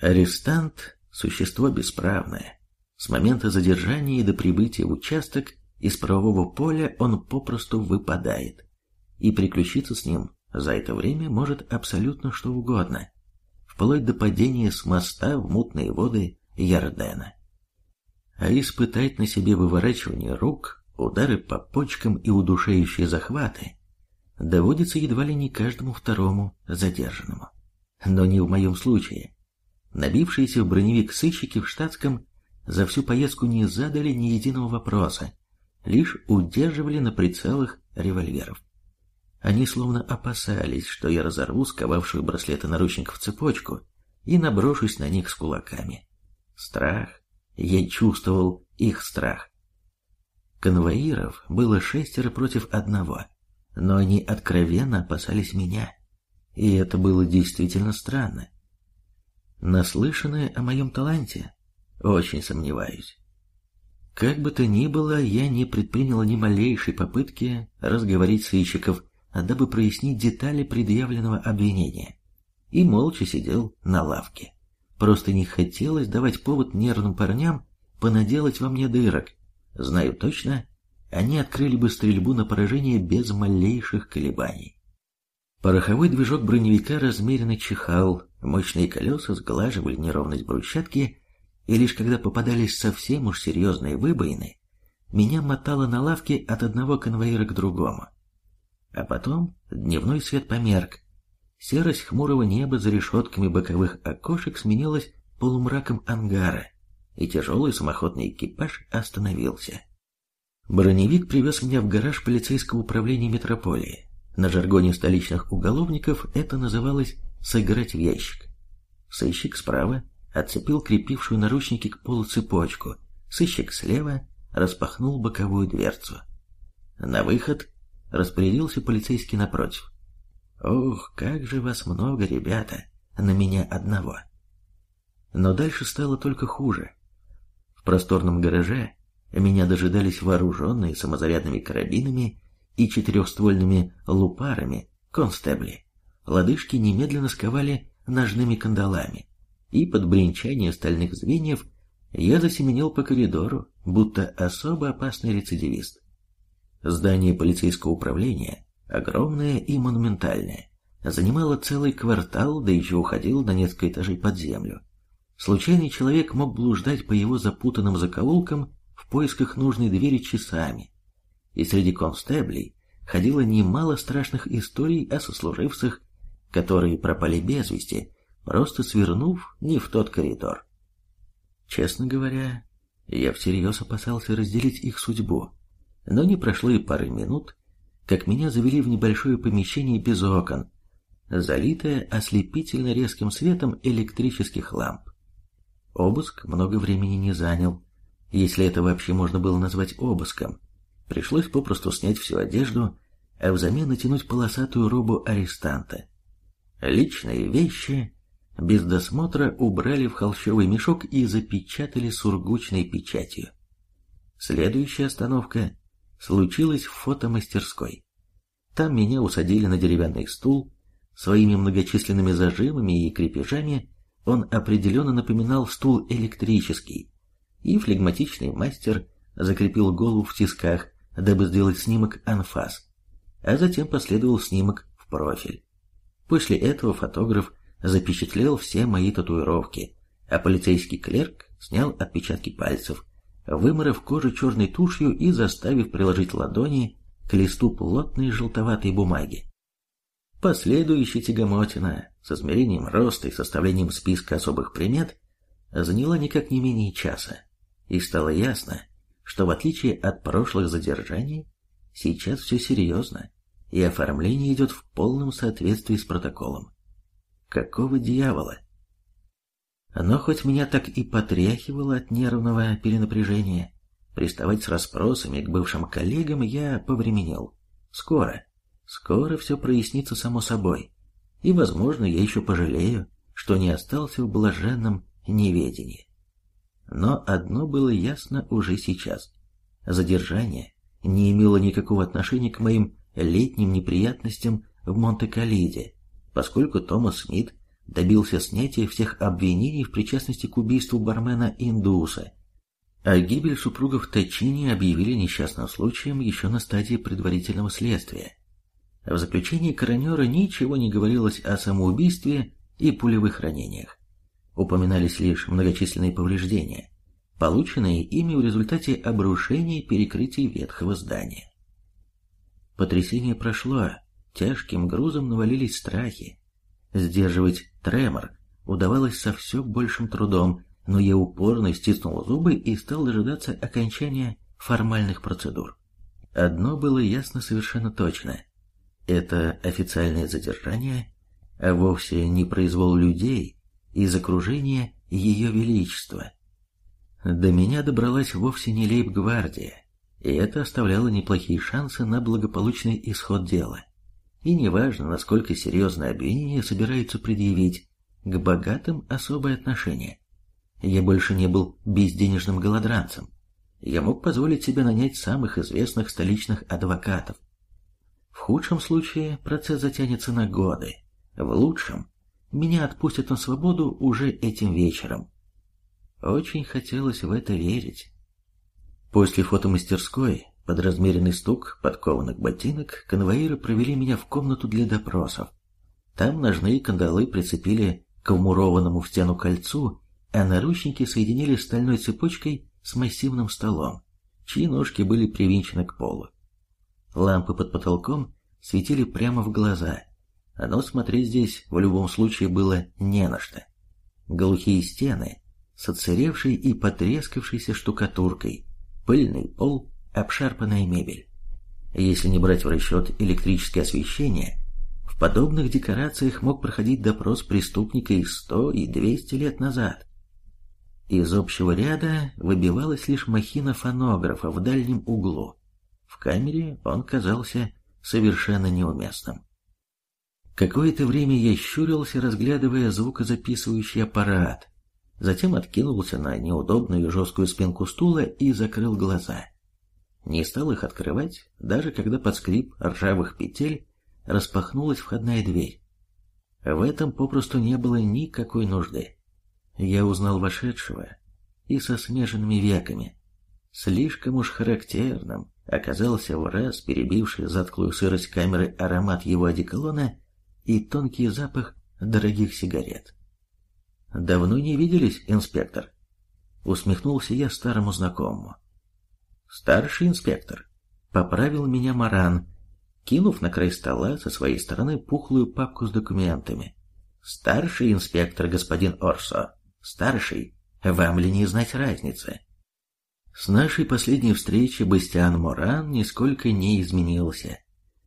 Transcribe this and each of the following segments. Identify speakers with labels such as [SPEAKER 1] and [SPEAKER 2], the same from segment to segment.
[SPEAKER 1] Арестант – существо бесправное. С момента задержания и до прибытия в участок из правового поля он попросту выпадает. И приключиться с ним за это время может абсолютно что угодно, вплоть до падения с моста в мутные воды Ярдена. А испытать на себе выворачивание рук, удары по почкам и удушающие захваты доводится едва ли не каждому второму задержанному. Но не в моем случае. Набившиеся в броневик сыщики в штатском за всю поездку не задали ни единого вопроса, лишь удерживали на прицелах револьверов. Они словно опасались, что я разорву сковавшую браслеты наручников цепочку и наброшусь на них с кулаками. Страх. Я чувствовал их страх. Конвоиров было шестеро против одного, но они откровенно опасались меня. И это было действительно странно. Наслышанные о моем таланте? Очень сомневаюсь. Как бы то ни было, я не предпринял ни малейшей попытки разговорить сыщиков дабы прояснить детали предъявленного обвинения, и молча сидел на лавке. Просто не хотелось давать повод нервным парням понаделать во мне дырок. Знаю точно, они открыли бы стрельбу на поражение без малейших колебаний. Пороховой движок броневика размеренно чихал, мощные колеса сглаживали неровность брусчатки, и лишь когда попадались совсем уж серьезные выбоины, меня мотало на лавке от одного конвоира к другому. А потом дневной свет померк. Серость хмурого неба за решетками боковых окошек сменилась полумраком ангара, и тяжелый самоходный экипаж остановился. Броневик привез меня в гараж полицейского управления метрополии. На жаргоне столичных уголовников это называлось «сыграть в ящик». Сыщик справа отцепил крепившую наручники к полу цепочку, сыщик слева распахнул боковую дверцу. На выход распорядился полицейский напротив. «Ох, как же вас много, ребята, на меня одного!» Но дальше стало только хуже. В просторном гараже меня дожидались вооруженные самозарядными карабинами и четырехствольными лупарами констебли. Лодыжки немедленно сковали ножными кандалами, и под бренчание стальных звеньев я засеменил по коридору, будто особо опасный рецидивист. Здание полицейского управления, огромное и монументальное, занимало целый квартал, да еще уходило на несколько этажей под землю. Случайный человек мог блуждать по его запутанным закоулкам в поисках нужной двери часами. И среди констеблей ходило немало страшных историй о сослуживцах, которые пропали без вести, просто свернув не в тот коридор. Честно говоря, я всерьез опасался разделить их судьбу. Но не прошло и пары минут, как меня завели в небольшое помещение без окон, залитое ослепительно резким светом электрических ламп. Обыск много времени не занял, если это вообще можно было назвать обыском. Пришлось попросту снять всю одежду, а взамен натянуть полосатую робу арестанта. Личные вещи без досмотра убрали в холщовый мешок и запечатали сургучной печатью. Следующая остановка случилось в фотомастерской. Там меня усадили на деревянный стул, своими многочисленными зажимами и крепежами он определенно напоминал стул электрический, и флегматичный мастер закрепил голову в тисках, дабы сделать снимок анфас, а затем последовал снимок в профиль. После этого фотограф запечатлел все мои татуировки, а полицейский клерк снял отпечатки пальцев, выморов кожу черной тушью и заставив приложить ладони к листу плотной желтоватой бумаги. Последующая тягомотина с измерением роста и составлением списка особых примет заняла никак не менее часа, и стало ясно, что в отличие от прошлых задержаний, сейчас все серьезно, и оформление идет в полном соответствии с протоколом. Какого дьявола? Но хоть меня так и потряхивало от нервного перенапряжения, приставать с расспросами к бывшим коллегам я повременил. Скоро, скоро все прояснится само собой, и, возможно, я еще пожалею, что не остался в блаженном неведении. Но одно было ясно уже сейчас. Задержание не имело никакого отношения к моим летним неприятностям в Монте-Калиде, поскольку Томас Смит добился снятия всех обвинений в причастности к убийству бармена Индуса, а гибель супругов Тачини объявили несчастным случаем еще на стадии предварительного следствия. В заключении коронера ничего не говорилось о самоубийстве и пулевых ранениях. Упоминались лишь многочисленные повреждения, полученные ими в результате обрушения перекрытий ветхого здания. Потрясение прошло, тяжким грузом навалились страхи. Сдерживать тремор удавалось со все большим трудом, но я упорно стиснул зубы и стал дожидаться окончания формальных процедур. Одно было ясно совершенно точно. Это официальное задержание, а вовсе не произвол людей из окружения Ее Величества. До меня добралась вовсе не лейб-гвардия, и это оставляло неплохие шансы на благополучный исход дела. И неважно, насколько серьезное обвинение собираются предъявить, к богатым особое отношение. Я больше не был безденежным голодранцем. Я мог позволить себе нанять самых известных столичных адвокатов. В худшем случае процесс затянется на годы. В лучшем меня отпустят на свободу уже этим вечером. Очень хотелось в это верить. После фотомастерской, под размеренный стук подкованных ботинок, конвоиры провели меня в комнату для допросов. Там ножные кандалы прицепили к вмурованному в стену кольцу а наручники соединили стальной цепочкой с массивным столом, чьи ножки были привинчены к полу. Лампы под потолком светили прямо в глаза, но смотреть здесь в любом случае было не на что. Глухие стены с отсыревшей и потрескавшейся штукатуркой, пыльный пол, обшарпанная мебель. Если не брать в расчет электрическое освещение, в подобных декорациях мог проходить допрос преступника и сто, и двести лет назад. Из общего ряда выбивалась лишь махина фонографа в дальнем углу. В камере он казался совершенно неуместным. Какое-то время я щурился, разглядывая звукозаписывающий аппарат, затем откинулся на неудобную жесткую спинку стула и закрыл глаза. Не стал их открывать, даже когда под скрип ржавых петель распахнулась входная дверь. В этом попросту не было никакой нужды. Я узнал вошедшего и со смеженными веками. Слишком уж характерным оказался в раз перебивший затклую сырость камеры аромат его одеколона и тонкий запах дорогих сигарет. «Давно не виделись, инспектор?» Усмехнулся я старому знакомому. «Старший инспектор», — поправил меня Маран, кинув на край стола со своей стороны пухлую папку с документами. «Старший инспектор, господин Орсо». Старший, вам ли не знать разницы? С нашей последней встречи Бастиан Моран нисколько не изменился.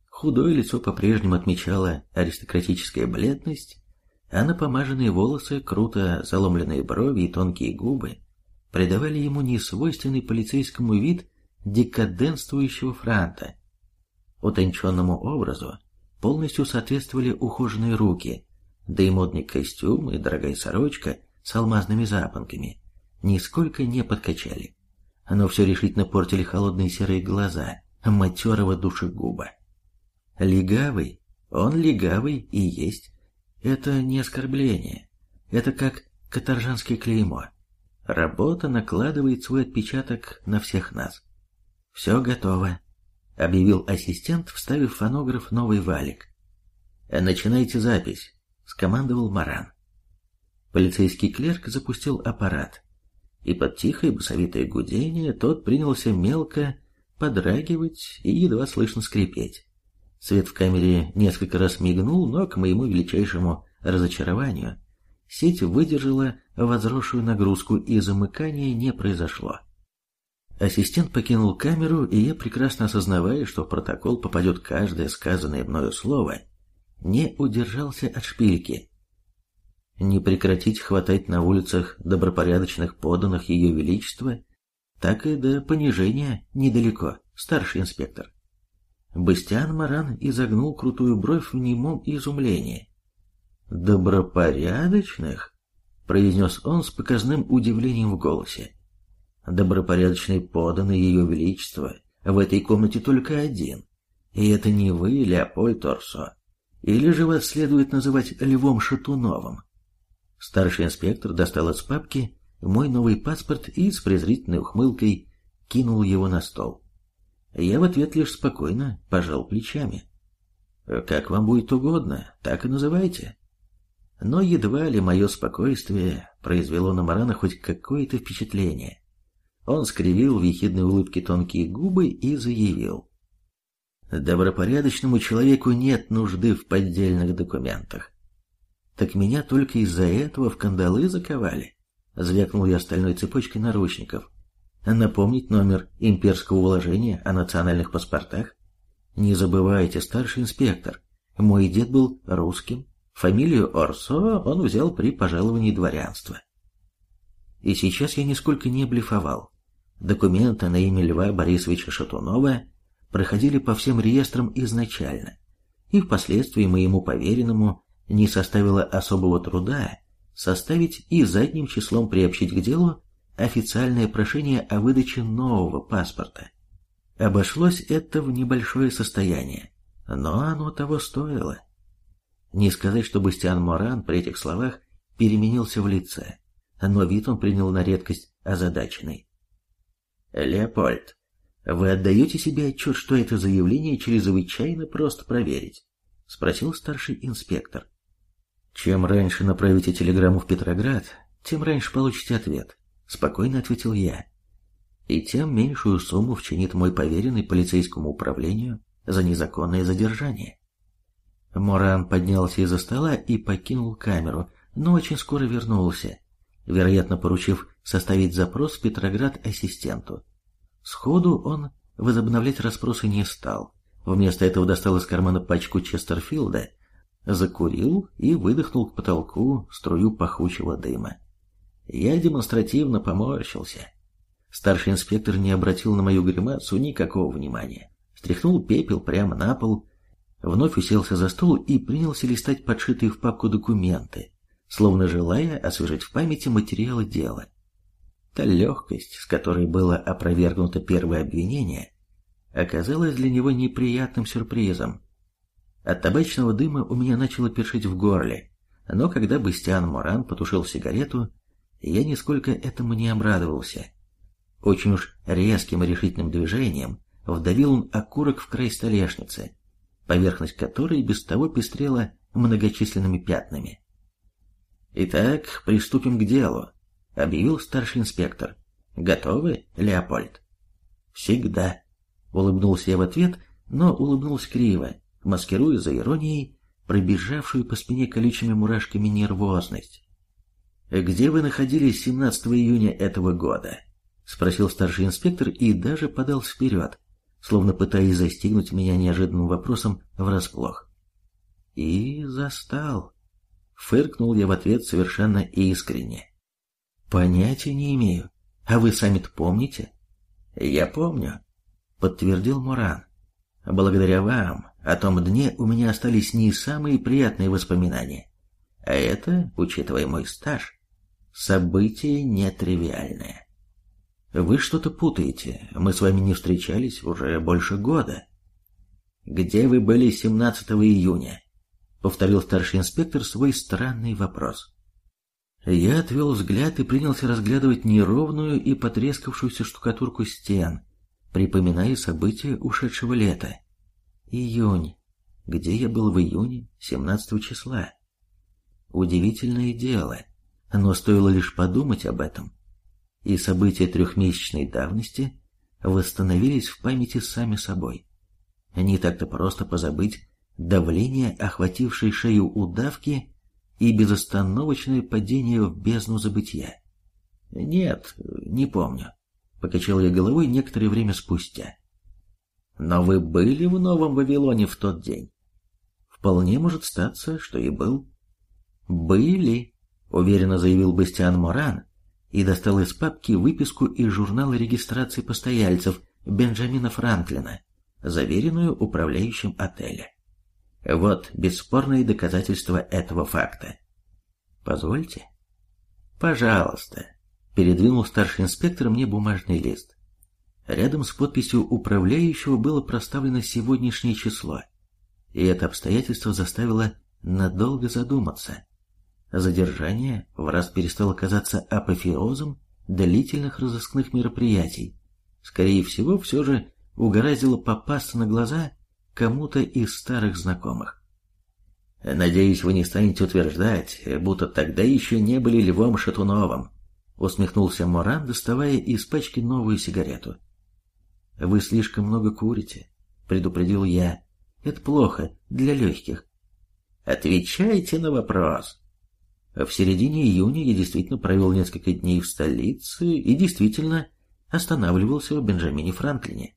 [SPEAKER 1] Худое лицо по-прежнему отмечало аристократическая бледность, а напомаженные волосы, круто заломленные брови и тонкие губы придавали ему несвойственный полицейскому вид декаденствующего франта. Утонченному образу полностью соответствовали ухоженные руки, да и модный костюм и дорогая сорочка с алмазными запонками нисколько не подкачали, но все решительно портили холодные серые глаза матерого душегуба. Легавый, он легавый и есть. Это не оскорбление, это как каторжанское клеймо. Работа накладывает свой отпечаток на всех нас. «Все готово», — объявил ассистент, вставив фонограф новый валик. «Начинайте запись», — скомандовал Маран. Полицейский клерк запустил аппарат, и под тихое басовитое гудение тот принялся мелко подрагивать и едва слышно скрипеть. Свет в камере несколько раз мигнул, но, к моему величайшему разочарованию, сеть выдержала возросшую нагрузку, и замыкания не произошло. Ассистент покинул камеру, и я, прекрасно осознавая, что в протокол попадет каждое сказанное мною слово, не удержался от шпильки не прекратить хватать на улицах добропорядочных поданных Ее Величества, так и до понижения недалеко, старший инспектор. Бастиан Маран изогнул крутую бровь в немом изумлении. «Добропорядочных?» — произнес он с показным удивлением в голосе. «Добропорядочный поданный Ее Величество в этой комнате только один, и это не вы, Леопольд Торсо, или же вас следует называть Львом Шатуновым?» Старший инспектор достал из папки мой новый паспорт и с презрительной ухмылкой кинул его на стол. Я в ответ лишь спокойно пожал плечами. «Как вам будет угодно, так и называйте». Но едва ли мое спокойствие произвело на Марана хоть какое-то впечатление. Он скривил в ехидной улыбке тонкие губы и заявил. «Добропорядочному человеку нет нужды в поддельных документах. Так меня только из-за этого в кандалы заковали. Звякнул я стальной цепочкой наручников. Напомнить номер имперского уложения о национальных паспортах? Не забывайте, старший инспектор, мой дед был русским, фамилию Орсо он взял при пожаловании дворянства. И сейчас я нисколько не блефовал. Документы на имя Льва Борисовича Шатунова проходили по всем реестрам изначально, и впоследствии моему поверенному не составило особого труда составить и задним числом приобщить к делу официальное прошение о выдаче нового паспорта. Обошлось это в небольшое состояние, но оно того стоило. Не сказать, что Бастиан Моран при этих словах переменился в лице, но вид он принял на редкость озадаченный. «Леопольд, вы отдаете себе отчет, что это заявление чрезвычайно просто проверить?» — спросил старший инспектор. «Чем раньше направите телеграмму в Петроград, тем раньше получите ответ», — спокойно ответил я. «И тем меньшую сумму вчинит мой поверенный полицейскому управлению за незаконное задержание». Моран поднялся из-за стола и покинул камеру, но очень скоро вернулся, вероятно, поручив составить запрос в Петроград ассистенту. Сходу он возобновлять расспросы не стал. Вместо этого достал из кармана пачку Честерфилда закурил и выдохнул к потолку струю пахучего дыма. Я демонстративно поморщился. Старший инспектор не обратил на мою гримасу никакого внимания. Стряхнул пепел прямо на пол, вновь уселся за стол и принялся листать подшитые в папку документы, словно желая освежить в памяти материалы дела. Та легкость, с которой было опровергнуто первое обвинение, оказалась для него неприятным сюрпризом. От табачного дыма у меня начало першить в горле, но когда Бастиан Моран потушил сигарету, я нисколько этому не обрадовался. Очень уж резким и решительным движением вдавил он окурок в край столешницы, поверхность которой без того пестрела многочисленными пятнами. «Итак, приступим к делу», — объявил старший инспектор. «Готовы, Леопольд?» «Всегда», — улыбнулся я в ответ, но улыбнулся криво, маскируя за иронией пробежавшую по спине колючими мурашками нервозность. «Где вы находились 17 июня этого года?» — спросил старший инспектор и даже подался вперед, словно пытаясь застигнуть меня неожиданным вопросом врасплох. И застал. Фыркнул я в ответ совершенно искренне. «Понятия не имею. А вы сами-то помните?» «Я помню», — подтвердил Муран. «Благодаря вам о том дне у меня остались не самые приятные воспоминания. А это, учитывая мой стаж, событие нетривиальное. Вы что-то путаете, мы с вами не встречались уже больше года. Где вы были 17 июня? Повторил старший инспектор свой странный вопрос. Я отвел взгляд и принялся разглядывать неровную и потрескавшуюся штукатурку стен, припоминая события ушедшего лета. Июнь. Где я был в июне 17 числа? Удивительное дело, но стоило лишь подумать об этом, и события трехмесячной давности восстановились в памяти сами собой. Не так-то просто позабыть давление, охватившее шею удавки, и безостановочное падение в бездну забытия. Нет, не помню. Покачал я головой некоторое время спустя. Но вы были в Новом Вавилоне в тот день? Вполне может статься, что и был. Были, уверенно заявил Бастиан Моран и достал из папки выписку из журнала регистрации постояльцев Бенджамина Франклина, заверенную управляющим отеля. Вот бесспорные доказательства этого факта. Позвольте? Пожалуйста. Передвинул старший инспектор мне бумажный лист. Рядом с подписью управляющего было проставлено сегодняшнее число, и это обстоятельство заставило надолго задуматься. Задержание в раз перестало казаться апофеозом длительных разыскных мероприятий. Скорее всего, все же угораздило попасться на глаза кому-то из старых знакомых. «Надеюсь, вы не станете утверждать, будто тогда еще не были Львом Шатуновым», усмехнулся Моран, доставая из пачки новую сигарету. «Вы слишком много курите», — предупредил я. «Это плохо для легких». «Отвечайте на вопрос». В середине июня я действительно провел несколько дней в столице и действительно останавливался в Бенджамине Франклине.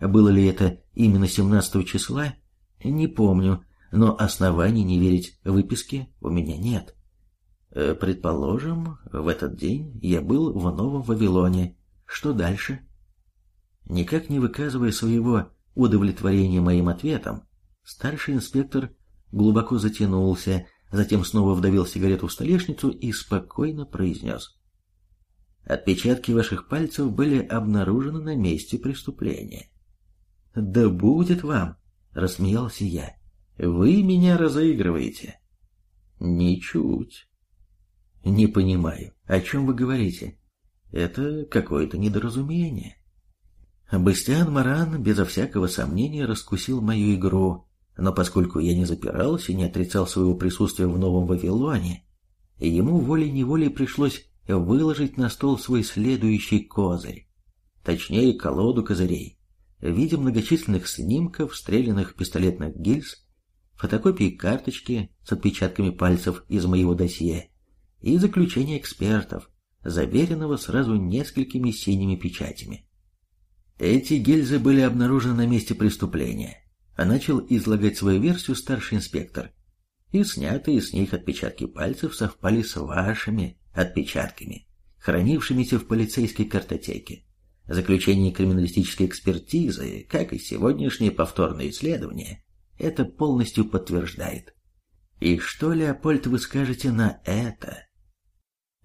[SPEAKER 1] Было ли это именно 17 числа, не помню, но оснований не верить выписке у меня нет. Э, предположим, в этот день я был в Новом Вавилоне. Что дальше? Никак не выказывая своего удовлетворения моим ответом, старший инспектор глубоко затянулся, затем снова вдавил сигарету в столешницу и спокойно произнес. Отпечатки ваших пальцев были обнаружены на месте преступления. «Да будет вам!» — рассмеялся я. Вы меня разыгрываете. Ничуть. Не понимаю, о чем вы говорите. Это какое-то недоразумение. Бастиан Маран безо всякого сомнения раскусил мою игру, но поскольку я не запирался и не отрицал своего присутствия в Новом Вавилоне, ему волей-неволей пришлось выложить на стол свой следующий козырь, точнее колоду козырей, в виде многочисленных снимков, стрелянных пистолетных гильз фотокопии карточки с отпечатками пальцев из моего досье и заключение экспертов, заверенного сразу несколькими синими печатями. Эти гильзы были обнаружены на месте преступления, а начал излагать свою версию старший инспектор. И снятые с них отпечатки пальцев совпали с вашими отпечатками, хранившимися в полицейской картотеке. Заключение криминалистической экспертизы, как и сегодняшнее повторное исследование, это полностью подтверждает. И что, Леопольд, вы скажете на это?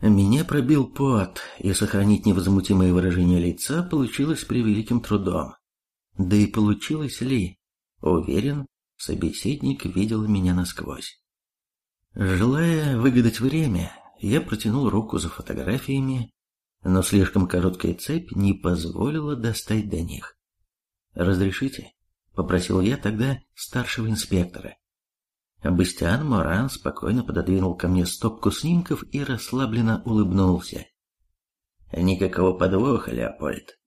[SPEAKER 1] Меня пробил пот, и сохранить невозмутимое выражение лица получилось при великим трудом. Да и получилось ли? Уверен, собеседник видел меня насквозь. Желая выгадать время, я протянул руку за фотографиями, но слишком короткая цепь не позволила достать до них. «Разрешите?» — попросил я тогда старшего инспектора. Бастиан Моран спокойно пододвинул ко мне стопку снимков и расслабленно улыбнулся. «Никакого подвоха, Леопольд.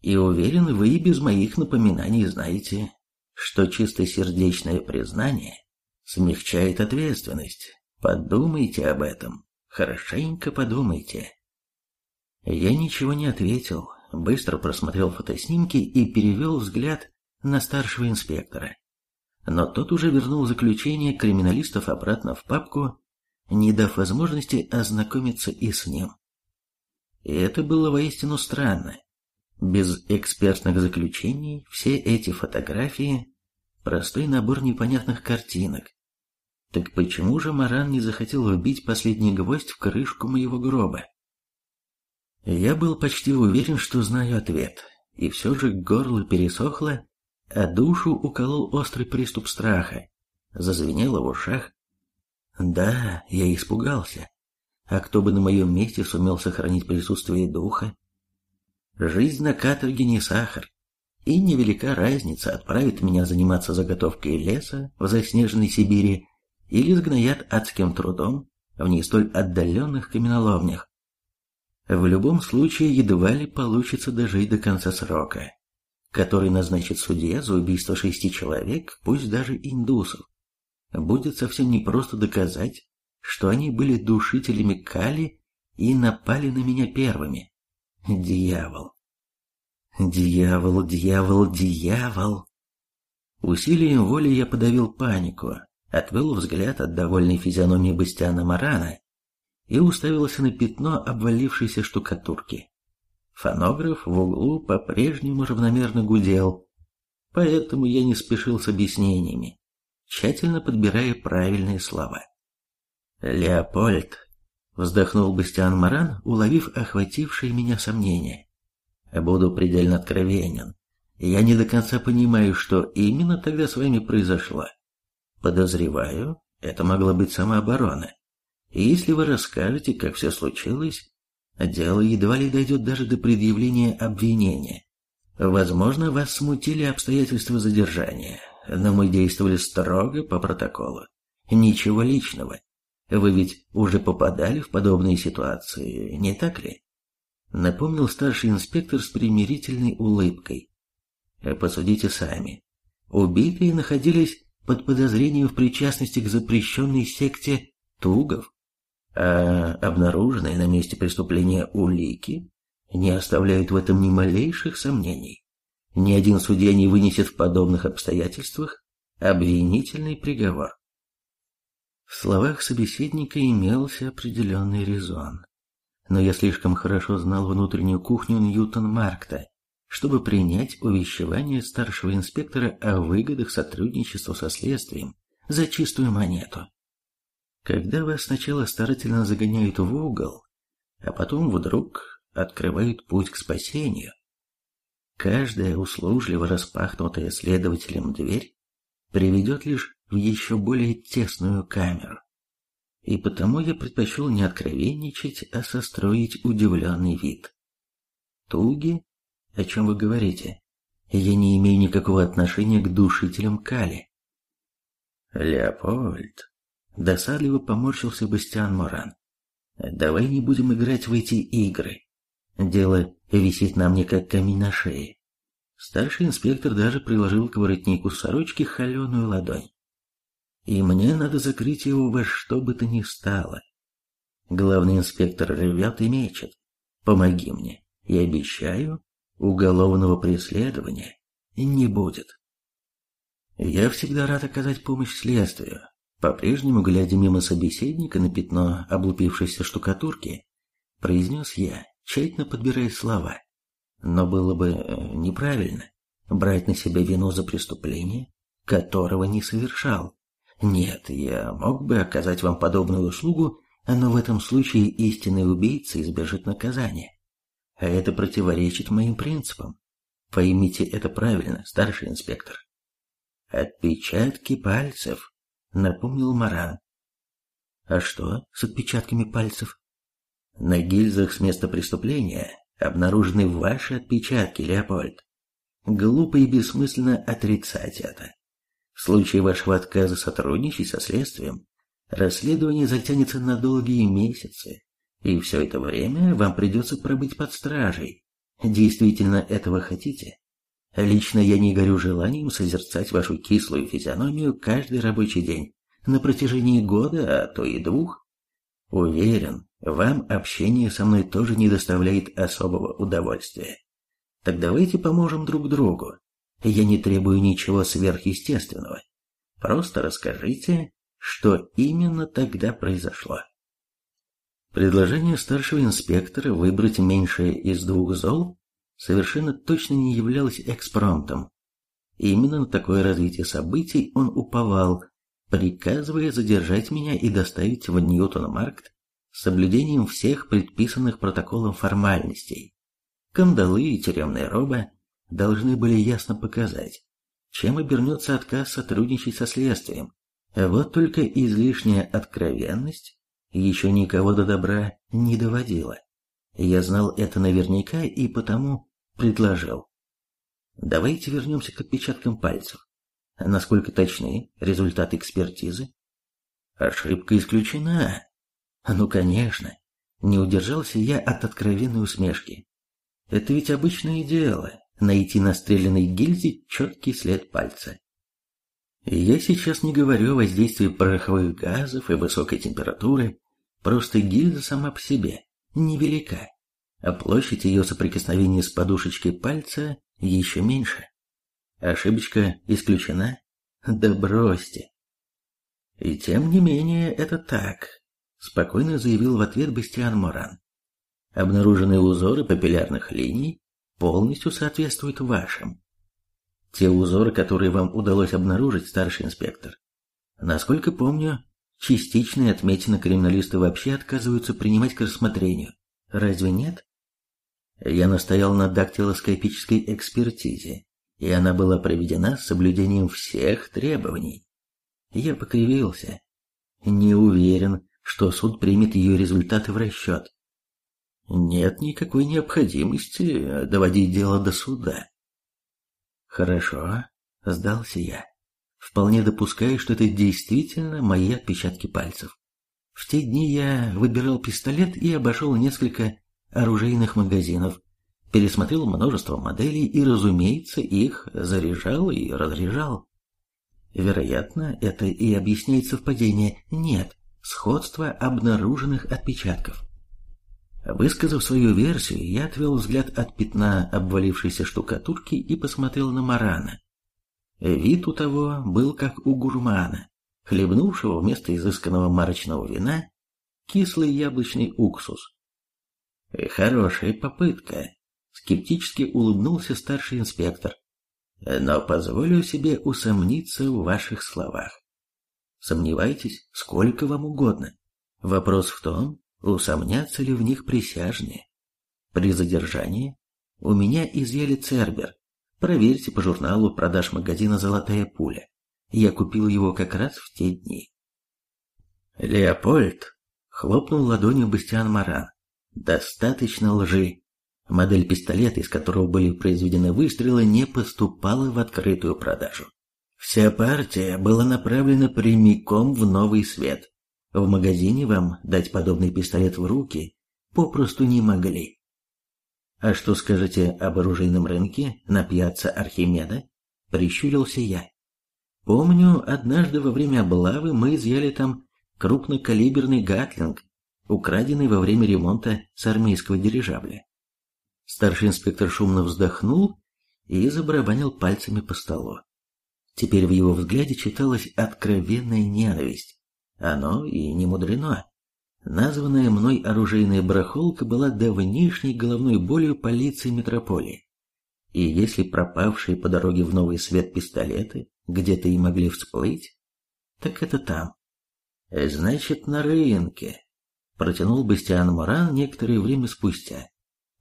[SPEAKER 1] И уверен, вы и без моих напоминаний знаете, что чистосердечное признание смягчает ответственность. Подумайте об этом, хорошенько подумайте». Я ничего не ответил, быстро просмотрел фотоснимки и перевел взгляд на старшего инспектора. Но тот уже вернул заключение криминалистов обратно в папку, не дав возможности ознакомиться и с ним. И это было воистину странно. Без экспертных заключений все эти фотографии – простой набор непонятных картинок. Так почему же Маран не захотел вбить последний гвоздь в крышку моего гроба? Я был почти уверен, что знаю ответ, и все же горло пересохло, а душу уколол острый приступ страха. Зазвенело в ушах. Да, я испугался. А кто бы на моем месте сумел сохранить присутствие духа? Жизнь на каторге не сахар. И невелика разница, отправит меня заниматься заготовкой леса в заснеженной Сибири или сгноят адским трудом в не столь отдаленных каменоломнях. В любом случае едва ли получится дожить до конца срока который назначит судья за убийство шести человек, пусть даже индусов. Будет совсем непросто доказать, что они были душителями Кали и напали на меня первыми. Дьявол. Дьявол, дьявол, дьявол. Усилием воли я подавил панику, отвел взгляд от довольной физиономии Бастиана Марана и уставился на пятно обвалившейся штукатурки. Фонограф в углу по-прежнему равномерно гудел, поэтому я не спешил с объяснениями, тщательно подбирая правильные слова. «Леопольд», — вздохнул Бастиан Маран, уловив охватившее меня сомнение. «Буду предельно откровенен. Я не до конца понимаю, что именно тогда с вами произошло. Подозреваю, это могла быть самооборона. И если вы расскажете, как все случилось, дело едва ли дойдет даже до предъявления обвинения. Возможно, вас смутили обстоятельства задержания, но мы действовали строго по протоколу. Ничего личного. Вы ведь уже попадали в подобные ситуации, не так ли? Напомнил старший инспектор с примирительной улыбкой. Посудите сами. Убитые находились под подозрением в причастности к запрещенной секте Тугов, а обнаруженные на месте преступления улики не оставляют в этом ни малейших сомнений. Ни один судья не вынесет в подобных обстоятельствах обвинительный приговор. В словах собеседника имелся определенный резон, но я слишком хорошо знал внутреннюю кухню Ньютон-Маркта, чтобы принять увещевание старшего инспектора о выгодах сотрудничества со следствием за чистую монету. Когда вас сначала старательно загоняют в угол, а потом вдруг открывают путь к спасению, каждая услужливо распахнутая следователем дверь приведет лишь в еще более тесную камеру. И потому я предпочел не откровенничать, а состроить удивленный вид. Туги? О чем вы говорите? Я не имею никакого отношения к душителям Кали. Леопольд, досадливо поморщился Бастиан Моран. Давай не будем играть в эти игры. Дело висит на мне как камень на шее. Старший инспектор даже приложил к воротнику сорочки холеную ладонь. И мне надо закрыть его во что бы то ни стало. Главный инспектор ревет и мечет. Помоги мне. Я обещаю, уголовного преследования не будет. Я всегда рад оказать помощь следствию. По-прежнему, глядя мимо собеседника на пятно облупившейся штукатурки, произнес я, тщательно подбирая слова. Но было бы э, неправильно брать на себя вину за преступление, которого не совершал. Нет, я мог бы оказать вам подобную услугу, но в этом случае истинный убийца избежит наказания. А это противоречит моим принципам. Поймите это правильно, старший инспектор. Отпечатки пальцев, напомнил Маран. А что с отпечатками пальцев? На гильзах с места преступления обнаружены ваши отпечатки, Леопольд. Глупо и бессмысленно отрицать это. В случае вашего отказа сотрудничать со следствием, расследование затянется на долгие месяцы, и все это время вам придется пробыть под стражей. Действительно этого хотите? Лично я не горю желанием созерцать вашу кислую физиономию каждый рабочий день на протяжении года, а то и двух. Уверен, вам общение со мной тоже не доставляет особого удовольствия. Так давайте поможем друг другу. Я не требую ничего сверхъестественного. Просто расскажите, что именно тогда произошло. Предложение старшего инспектора выбрать меньшее из двух зол совершенно точно не являлось экспромтом. Именно на такое развитие событий он уповал, приказывая задержать меня и доставить в Ньютон-Маркт с соблюдением всех предписанных протоколом формальностей. Кандалы и тюремная роба должны были ясно показать, чем обернется отказ сотрудничать со следствием. Вот только излишняя откровенность еще никого до добра не доводила. Я знал это наверняка и потому предложил. Давайте вернемся к отпечаткам пальцев. Насколько точны результаты экспертизы? Ошибка исключена. Ну, конечно. Не удержался я от откровенной усмешки. Это ведь обычное дело – найти на стрелянной гильзе четкий след пальца. Я сейчас не говорю о воздействии пороховых газов и высокой температуры, просто гильза сама по себе невелика, а площадь ее соприкосновения с подушечкой пальца еще меньше. Ошибочка исключена? Да бросьте. И тем не менее это так, спокойно заявил в ответ Бастиан Моран. Обнаруженные узоры папиллярных линий полностью соответствуют вашим. Те узоры, которые вам удалось обнаружить, старший инспектор. Насколько помню, частичные отметины криминалисты вообще отказываются принимать к рассмотрению. Разве нет? Я настоял на дактилоскопической экспертизе, и она была проведена с соблюдением всех требований. Я покривился. Не уверен, что суд примет ее результаты в расчет. Нет никакой необходимости доводить дело до суда. Хорошо, сдался я. Вполне допускаю, что это действительно мои отпечатки пальцев. В те дни я выбирал пистолет и обошел несколько оружейных магазинов, пересмотрел множество моделей и, разумеется, их заряжал и разряжал. Вероятно, это и объясняет совпадение. Нет, сходство обнаруженных отпечатков. Высказав свою версию, я отвел взгляд от пятна обвалившейся штукатурки и посмотрел на Марана. Вид у того был как у гурмана, хлебнувшего вместо изысканного марочного вина кислый яблочный уксус. «Хорошая попытка», — скептически улыбнулся старший инспектор. «Но позволю себе усомниться в ваших словах. Сомневайтесь, сколько вам угодно. Вопрос в том, усомнятся ли в них присяжные. При задержании у меня изъяли цербер. Проверьте по журналу продаж магазина «Золотая пуля». Я купил его как раз в те дни. Леопольд хлопнул ладонью Бастиан Маран. Достаточно лжи. Модель пистолета, из которого были произведены выстрелы, не поступала в открытую продажу. Вся партия была направлена прямиком в новый свет. В магазине вам дать подобный пистолет в руки попросту не могли. А что скажете об оружейном рынке на пьяце Архимеда? Прищурился я. Помню, однажды во время облавы мы изъяли там крупнокалиберный гатлинг, украденный во время ремонта с армейского дирижабля. Старший инспектор шумно вздохнул и забарабанил пальцами по столу. Теперь в его взгляде читалась откровенная ненависть. Оно и не мудрено. Названная мной оружейная барахолка была давнишней головной болью полиции метрополии. И если пропавшие по дороге в новый свет пистолеты где-то и могли всплыть, так это там. Значит, на рынке. Протянул Бастиан Моран некоторое время спустя.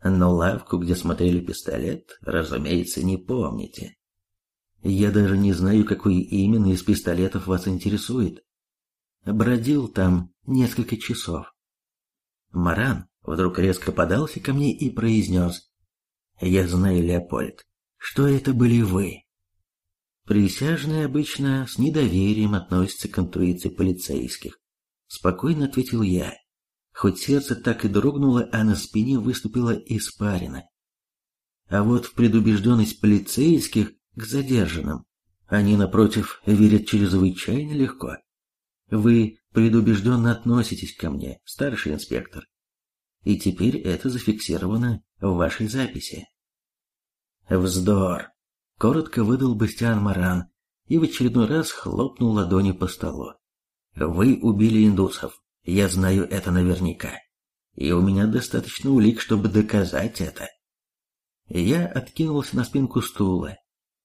[SPEAKER 1] Но лавку, где смотрели пистолет, разумеется, не помните. Я даже не знаю, какой именно из пистолетов вас интересует. Бродил там несколько часов. Маран вдруг резко подался ко мне и произнес. «Я знаю, Леопольд, что это были вы». Присяжные обычно с недоверием относятся к интуиции полицейских. Спокойно ответил я, хоть сердце так и дрогнуло, а на спине выступила испарина. А вот в предубежденность полицейских к задержанным. Они, напротив, верят чрезвычайно легко. Вы предубежденно относитесь ко мне, старший инспектор. И теперь это зафиксировано в вашей записи. Вздор! Коротко выдал Бастиан Маран и в очередной раз хлопнул ладонью по столу. Вы убили индусов, я знаю это наверняка. И у меня достаточно улик, чтобы доказать это. Я откинулся на спинку стула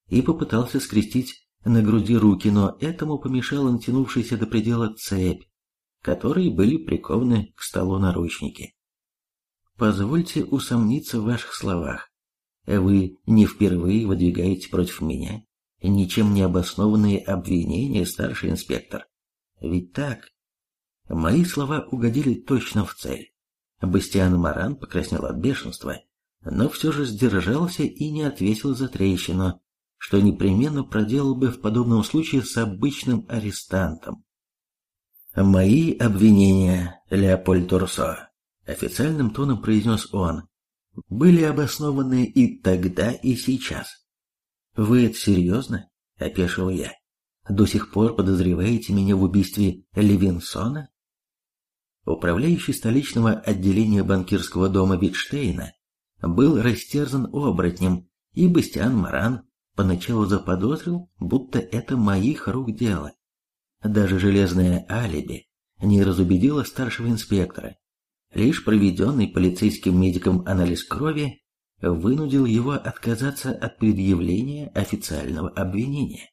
[SPEAKER 1] и попытался скрестить на груди руки, но этому помешала натянувшаяся до предела цепь, которой были прикованы к столу наручники. Позвольте усомниться в ваших словах. Вы не впервые выдвигаете против меня ничем не обоснованные обвинения, старший инспектор. Ведь так? Мои слова угодили точно в цель. Бастиан Маран покраснел от бешенства, но все же сдержался и не ответил за трещину, что непременно проделал бы в подобном случае с обычным арестантом. «Мои обвинения, Леопольд Турсо», — официальным тоном произнес он, — «были обоснованы и тогда, и сейчас». «Вы это серьезно?» — опешил я. «До сих пор подозреваете меня в убийстве Левинсона?» Управляющий столичного отделения банкирского дома Витштейна был растерзан оборотнем, и Бастиан Маран Поначалу заподозрил, будто это моих рук дело. Даже железное алиби не разубедило старшего инспектора. Лишь проведенный полицейским медиком анализ крови вынудил его отказаться от предъявления официального обвинения.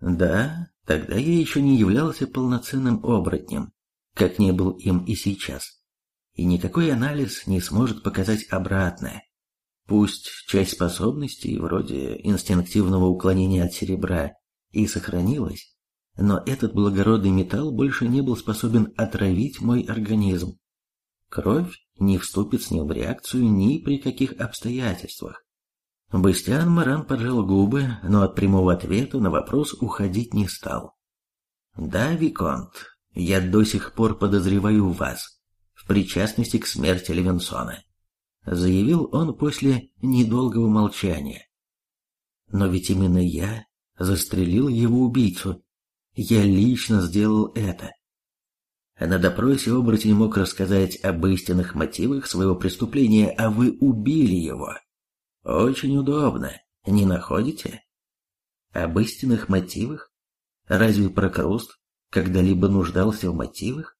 [SPEAKER 1] Да, тогда я еще не являлся полноценным оборотнем, как не был им и сейчас. И никакой анализ не сможет показать обратное. Пусть часть способностей, вроде инстинктивного уклонения от серебра, и сохранилась, но этот благородный металл больше не был способен отравить мой организм. Кровь не вступит с ним в реакцию ни при каких обстоятельствах. Бастиан Маран поджал губы, но от прямого ответа на вопрос уходить не стал. «Да, Виконт, я до сих пор подозреваю вас в причастности к смерти Левинсона», заявил он после недолгого молчания. «Но ведь именно я застрелил его убийцу. Я лично сделал это. На допросе оборотень мог рассказать об истинных мотивах своего преступления, а вы убили его. Очень удобно, не находите? Об истинных мотивах? Разве Прокруст когда-либо нуждался в мотивах?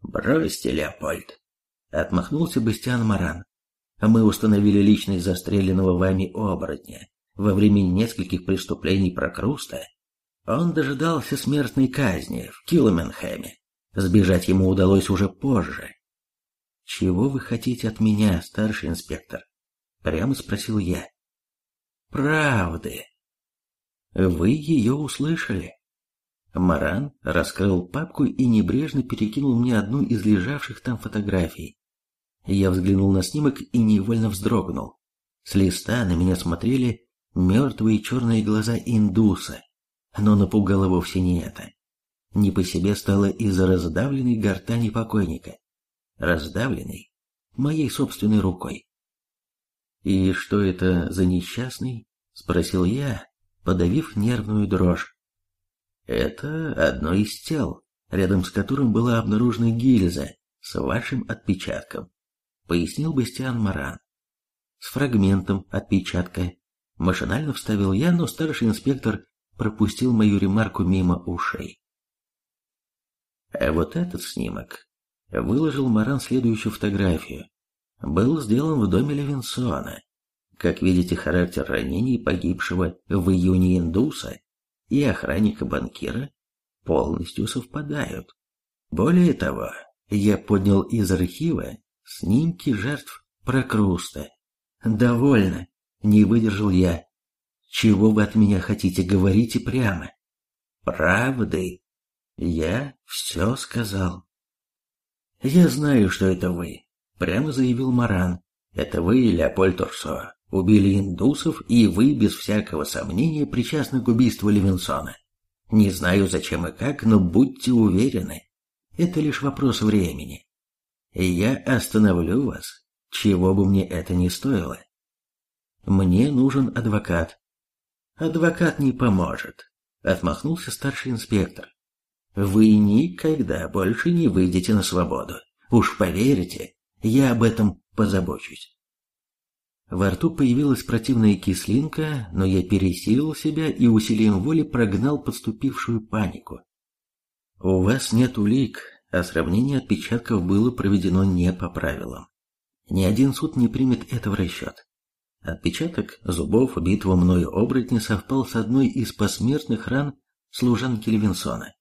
[SPEAKER 1] Бросьте, Леопольд. Отмахнулся Бастиан Маран. Мы установили личность застреленного вами оборотня. Во время нескольких преступлений Прокруста он дожидался смертной казни в Киломенхэме. Сбежать ему удалось уже позже. «Чего вы хотите от меня, старший инспектор?» Прямо спросил я. «Правды». «Вы ее услышали?» Маран раскрыл папку и небрежно перекинул мне одну из лежавших там фотографий. Я взглянул на снимок и невольно вздрогнул. С листа на меня смотрели мертвые черные глаза индуса, но напугало вовсе не это не по себе стало из-за раздавленной гортани покойника, раздавленной моей собственной рукой. «И что это за несчастный?» — спросил я, подавив нервную дрожь. «Это одно из тел, рядом с которым была обнаружена гильза с вашим отпечатком», — пояснил Бастиан Маран. «С фрагментом отпечатка». Машинально вставил я, но старший инспектор пропустил мою ремарку мимо ушей. А вот этот снимок выложил Маран следующую фотографию. Был сделан в доме Левинсона. Как видите, характер ранений погибшего в июне индуса и охранника-банкира полностью совпадают. Более того, я поднял из архива снимки жертв Прокруста. «Довольно», — не выдержал я. «Чего вы от меня хотите, говорите прямо». «Правды», я все сказал. Я знаю, что это вы, прямо заявил Маран. Это вы, Леопольд Турсо, убили индусов, и вы, без всякого сомнения, причастны к убийству Левинсона. Не знаю, зачем и как, но будьте уверены, это лишь вопрос времени. Я остановлю вас, чего бы мне это ни стоило. Мне нужен адвокат. Адвокат не поможет, отмахнулся старший инспектор. Вы никогда больше не выйдете на свободу. Уж поверьте, я об этом позабочусь. Во рту появилась противная кислинка, но я пересилил себя и усилием воли прогнал подступившую панику. У вас нет улик, а сравнение отпечатков было проведено не по правилам. Ни один суд не примет это в расчет. Отпечаток зубов убитого мною оборотня совпал с одной из посмертных ран служанки Левинсона.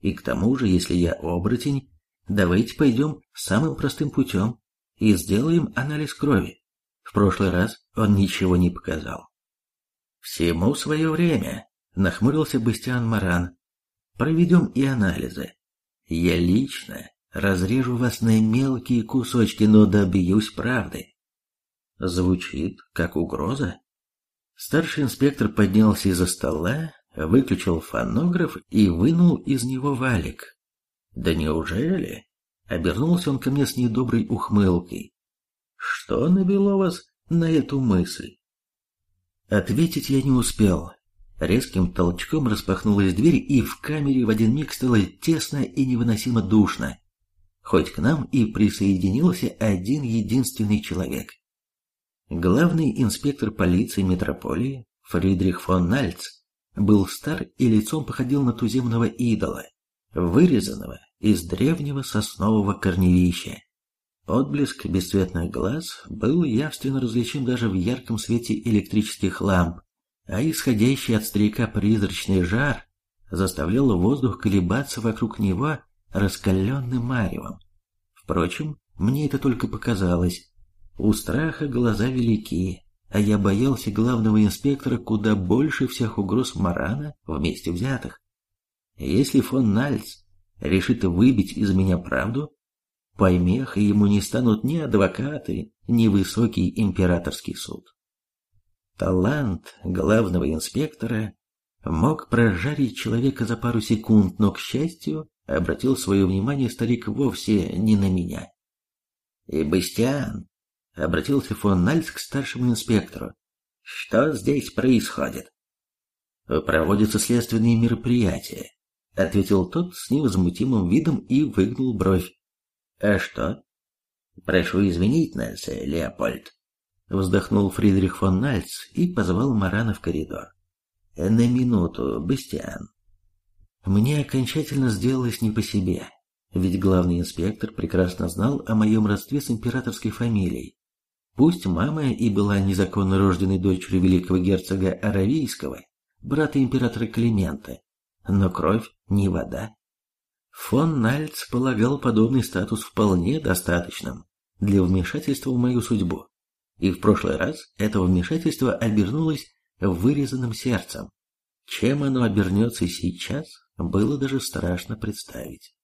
[SPEAKER 1] И к тому же, если я оборотень, давайте пойдем самым простым путем и сделаем анализ крови. В прошлый раз он ничего не показал. Всему свое время, нахмурился Бастиан Маран. Проведем и анализы. Я лично разрежу вас на мелкие кусочки, но добьюсь правды. Звучит как угроза. Старший инспектор поднялся из-за стола, выключил фонограф и вынул из него валик. «Да неужели?» — обернулся он ко мне с недоброй ухмылкой. «Что навело вас на эту мысль?» Ответить я не успел. Резким толчком распахнулась дверь, и в камере в один миг стало тесно и невыносимо душно. Хоть к нам и присоединился один единственный человек. Главный инспектор полиции метрополии Фридрих фон Нальц был стар и лицом походил на туземного идола, вырезанного из древнего соснового корневища. Отблеск бесцветных глаз был явственно различим даже в ярком свете электрических ламп, а исходящий от старика призрачный жар заставлял воздух колебаться вокруг него раскаленным маревом. Впрочем, мне это только показалось. У страха глаза велики, а я боялся главного инспектора куда больше всех угроз Марана вместе взятых. Если фон Нальц решит выбить из меня правду, помехой ему не станут ни адвокаты, ни высокий императорский суд. Талант главного инспектора мог прожарить человека за пару секунд, но, к счастью, обратил свое внимание старик вовсе не на меня. «И Бастиан», — обратился фон Нальц к старшему инспектору, — «что здесь происходит?» «Проводятся следственные мероприятия», — ответил тот с невозмутимым видом и выгнул бровь. «А что?» «Прошу извинить нас, Леопольд», — вздохнул Фридрих фон Нальц и позвал Марана в коридор. «На минуту, Бастиан». Мне окончательно сделалось не по себе, ведь главный инспектор прекрасно знал о моем родстве с императорской фамилией. Пусть мама и была незаконно рожденной дочерью великого герцога Аравийского, брата императора Климента, но кровь не вода. Фон Нальц полагал подобный статус вполне достаточным для вмешательства в мою судьбу, и в прошлый раз это вмешательство обернулось вырезанным сердцем. Чем оно обернется сейчас, было даже страшно представить.